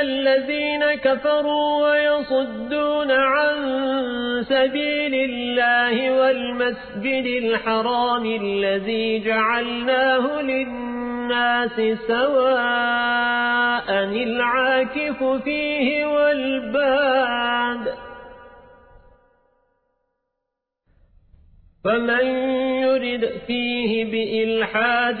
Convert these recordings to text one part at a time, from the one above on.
الذين كفروا ويصدون عن سبيل الله والمسجد الحرام الذي جعلناه للناس سواء العاكف فيه والباد. فمن يرد فيه بإلحاد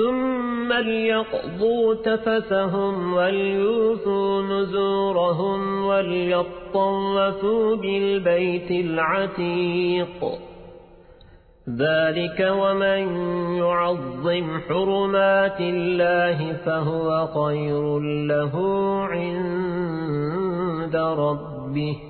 ثم ليقضوا تفسهم وليوفوا نزورهم وليطوفوا بالبيت العتيق. ذلك ومن يعظم حرمات الله فهو خير له عند ربه.